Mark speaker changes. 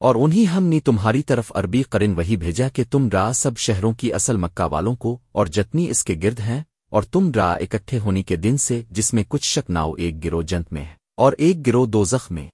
Speaker 1: اور انہی ہم نے تمہاری طرف عربی قرن وہی بھیجا کہ تم را سب شہروں کی اصل مکہ والوں کو اور جتنی اس کے گرد ہیں، اور تم را اکٹھے ہونے کے دن سے جس میں کچھ شک ناؤ ایک گرو جنت میں ہے اور ایک گرو دو میں۔